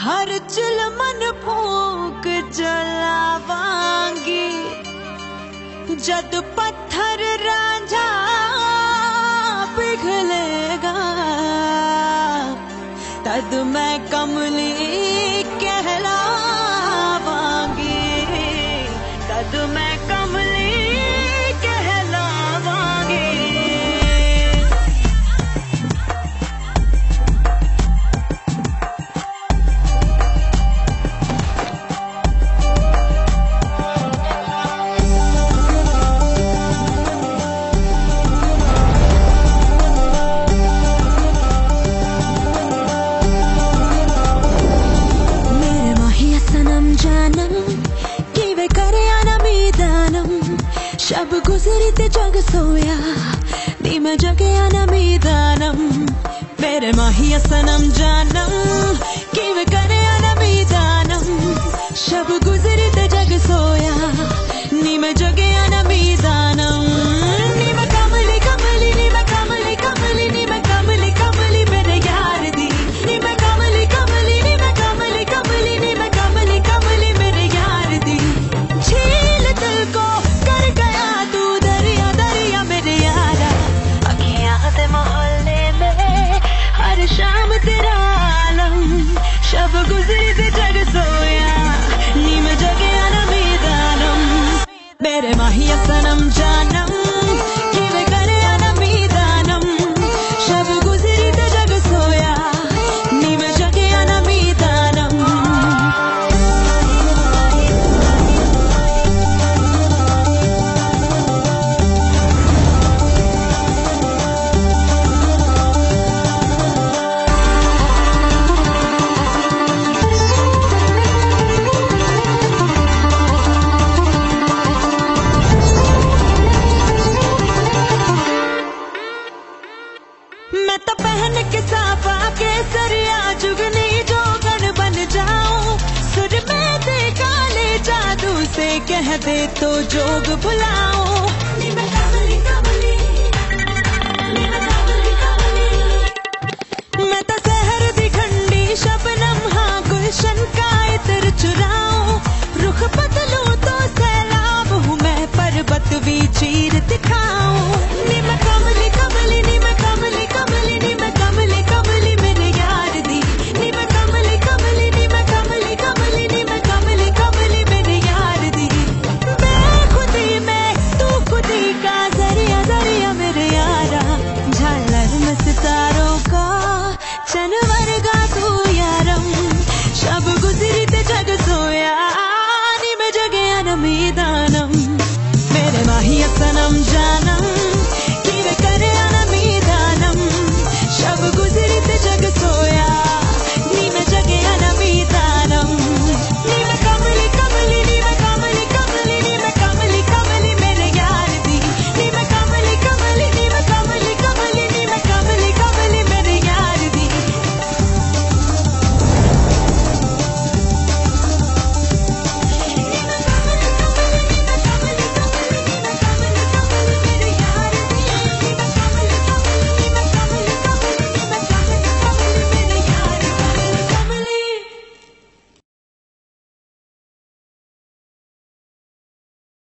हर मन फूक जलावांगे। जद पत्थर राजा पिघलेगा, तद मैं कमली कहलावांगी। तद मैं कम गुजरित जग सोया नी में जगया नमीदानम मेरे माहिया सनम जानम, किव करे अनमीदानम शब Bere mahiye sanım canım दे तो जोग भुलाओ